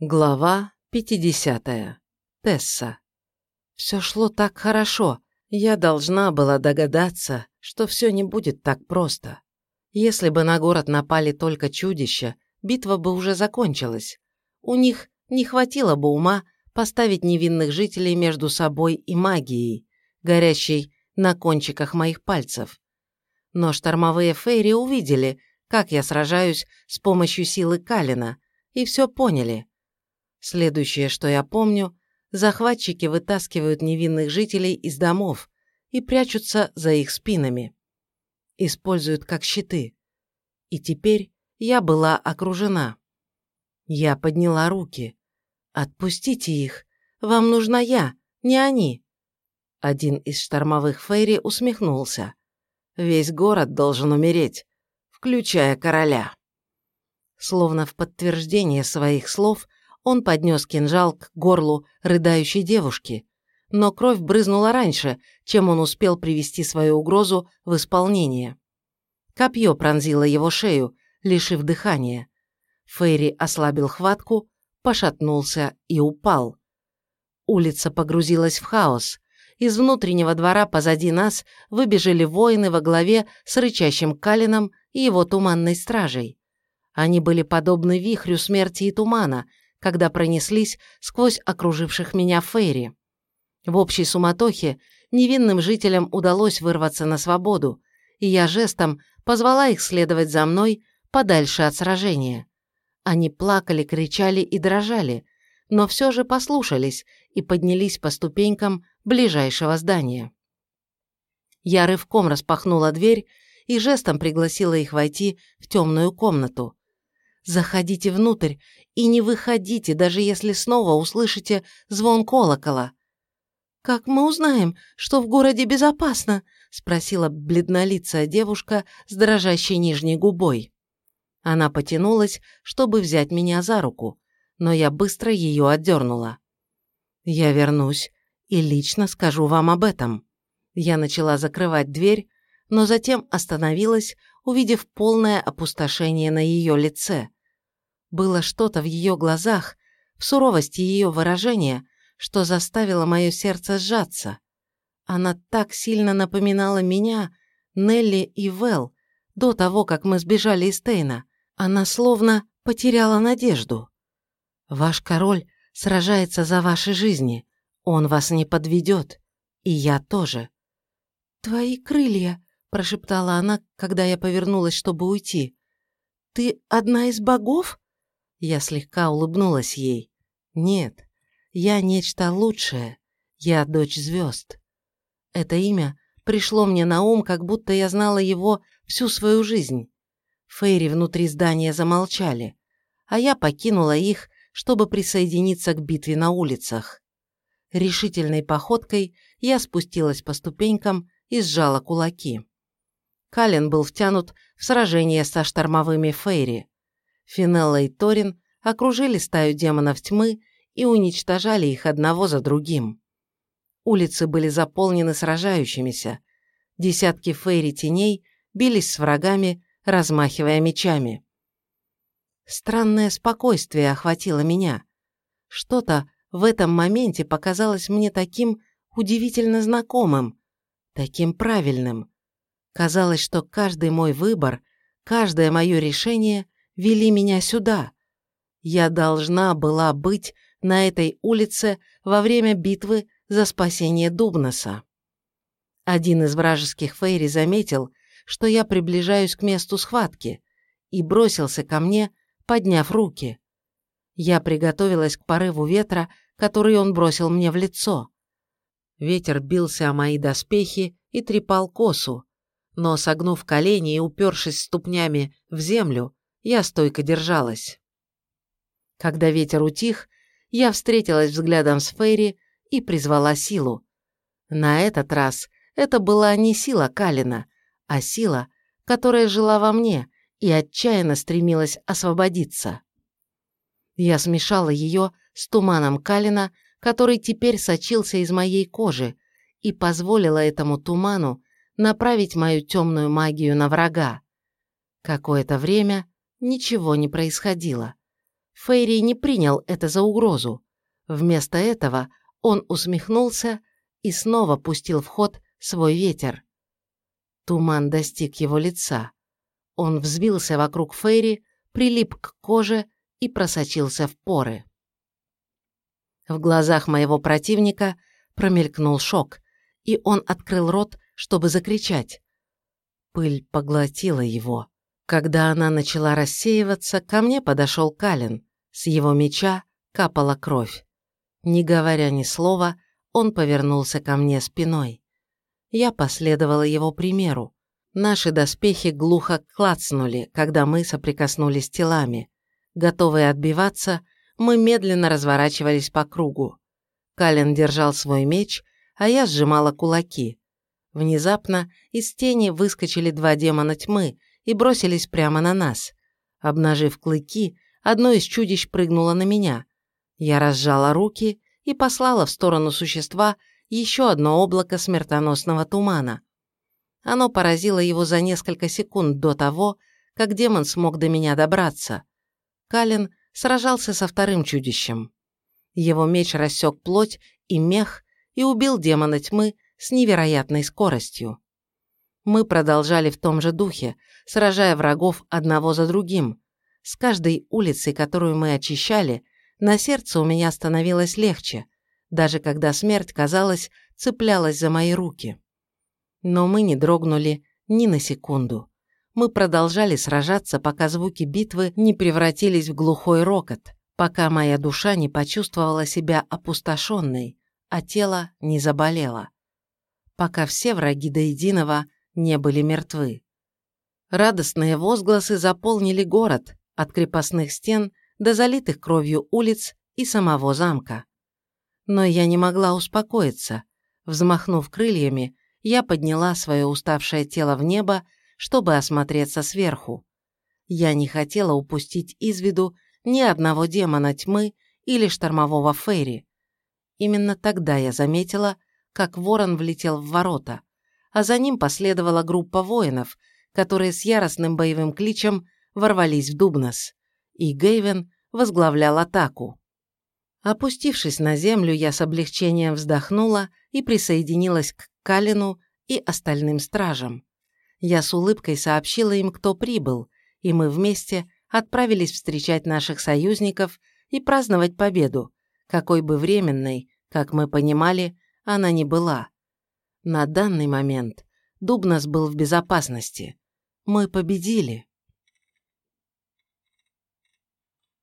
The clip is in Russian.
Глава 50. Тесса. Все шло так хорошо. Я должна была догадаться, что все не будет так просто. Если бы на город напали только чудища, битва бы уже закончилась. У них не хватило бы ума поставить невинных жителей между собой и магией, горящей на кончиках моих пальцев. Но штормовые фейри увидели, как я сражаюсь с помощью силы Калина, и все поняли. Следующее, что я помню, захватчики вытаскивают невинных жителей из домов и прячутся за их спинами. Используют как щиты. И теперь я была окружена. Я подняла руки. «Отпустите их. Вам нужна я, не они». Один из штормовых фейри усмехнулся. «Весь город должен умереть, включая короля». Словно в подтверждение своих слов, он поднес кинжал к горлу рыдающей девушки, но кровь брызнула раньше, чем он успел привести свою угрозу в исполнение. Копье пронзило его шею, лишив дыхания. Фейри ослабил хватку, пошатнулся и упал. Улица погрузилась в хаос. Из внутреннего двора позади нас выбежали воины во главе с рычащим Калином и его туманной стражей. Они были подобны вихрю смерти и тумана, когда пронеслись сквозь окруживших меня фейри. В общей суматохе невинным жителям удалось вырваться на свободу, и я жестом позвала их следовать за мной подальше от сражения. Они плакали, кричали и дрожали, но все же послушались и поднялись по ступенькам ближайшего здания. Я рывком распахнула дверь и жестом пригласила их войти в темную комнату. Заходите внутрь и не выходите, даже если снова услышите звон колокола. «Как мы узнаем, что в городе безопасно?» – спросила бледнолицая девушка с дрожащей нижней губой. Она потянулась, чтобы взять меня за руку, но я быстро ее отдернула. «Я вернусь и лично скажу вам об этом». Я начала закрывать дверь, но затем остановилась, увидев полное опустошение на ее лице. Было что-то в ее глазах, в суровости ее выражения, что заставило мое сердце сжаться. Она так сильно напоминала меня, Нелли и Вэл, до того, как мы сбежали из Тейна. Она словно потеряла надежду. Ваш король сражается за ваши жизни. Он вас не подведет. И я тоже. «Твои крылья», – прошептала она, когда я повернулась, чтобы уйти. «Ты одна из богов?» Я слегка улыбнулась ей. Нет, я нечто лучшее. Я дочь звезд. Это имя пришло мне на ум, как будто я знала его всю свою жизнь. Фейри внутри здания замолчали, а я покинула их, чтобы присоединиться к битве на улицах. Решительной походкой я спустилась по ступенькам и сжала кулаки. Кален был втянут в сражение со штормовыми Фейри. Финелла и Торин окружили стаю демонов тьмы и уничтожали их одного за другим. Улицы были заполнены сражающимися. Десятки фейри теней бились с врагами, размахивая мечами. Странное спокойствие охватило меня. Что-то в этом моменте показалось мне таким удивительно знакомым, таким правильным. Казалось, что каждый мой выбор, каждое мое решение вели меня сюда. Я должна была быть на этой улице во время битвы за спасение Дубнаса. Один из вражеских фейри заметил, что я приближаюсь к месту схватки, и бросился ко мне, подняв руки. Я приготовилась к порыву ветра, который он бросил мне в лицо. Ветер бился о мои доспехи и трепал косу, но, согнув колени и упершись ступнями в землю, я стойко держалась. Когда ветер утих, я встретилась взглядом с Фейри и призвала силу. На этот раз это была не сила Калина, а сила, которая жила во мне и отчаянно стремилась освободиться. Я смешала ее с туманом Калина, который теперь сочился из моей кожи, и позволила этому туману направить мою темную магию на врага. Какое-то время Ничего не происходило. Фейри не принял это за угрозу. Вместо этого он усмехнулся и снова пустил в ход свой ветер. Туман достиг его лица. Он взвился вокруг Фейри, прилип к коже и просочился в поры. В глазах моего противника промелькнул шок, и он открыл рот, чтобы закричать. Пыль поглотила его. Когда она начала рассеиваться, ко мне подошел Калин. С его меча капала кровь. Не говоря ни слова, он повернулся ко мне спиной. Я последовала его примеру. Наши доспехи глухо клацнули, когда мы соприкоснулись телами. Готовые отбиваться, мы медленно разворачивались по кругу. Калин держал свой меч, а я сжимала кулаки. Внезапно из тени выскочили два демона тьмы и бросились прямо на нас. Обнажив клыки, одно из чудищ прыгнуло на меня. Я разжала руки и послала в сторону существа еще одно облако смертоносного тумана. Оно поразило его за несколько секунд до того, как демон смог до меня добраться. Калин сражался со вторым чудищем. Его меч рассек плоть и мех и убил демона тьмы с невероятной скоростью. Мы продолжали в том же духе, сражая врагов одного за другим. С каждой улицей, которую мы очищали, на сердце у меня становилось легче, даже когда смерть, казалось, цеплялась за мои руки. Но мы не дрогнули ни на секунду. Мы продолжали сражаться, пока звуки битвы не превратились в глухой рокот, пока моя душа не почувствовала себя опустошенной, а тело не заболело. Пока все враги до единого не были мертвы. Радостные возгласы заполнили город, от крепостных стен до залитых кровью улиц и самого замка. Но я не могла успокоиться. Взмахнув крыльями, я подняла свое уставшее тело в небо, чтобы осмотреться сверху. Я не хотела упустить из виду ни одного демона тьмы или штормового фейри. Именно тогда я заметила, как ворон влетел в ворота, а за ним последовала группа воинов, которые с яростным боевым кличем ворвались в Дубнос, и Гейвен возглавлял атаку. Опустившись на землю, я с облегчением вздохнула и присоединилась к Калину и остальным стражам. Я с улыбкой сообщила им, кто прибыл, и мы вместе отправились встречать наших союзников и праздновать победу, какой бы временной, как мы понимали, она не была. На данный момент Дубнос был в безопасности. Мы победили.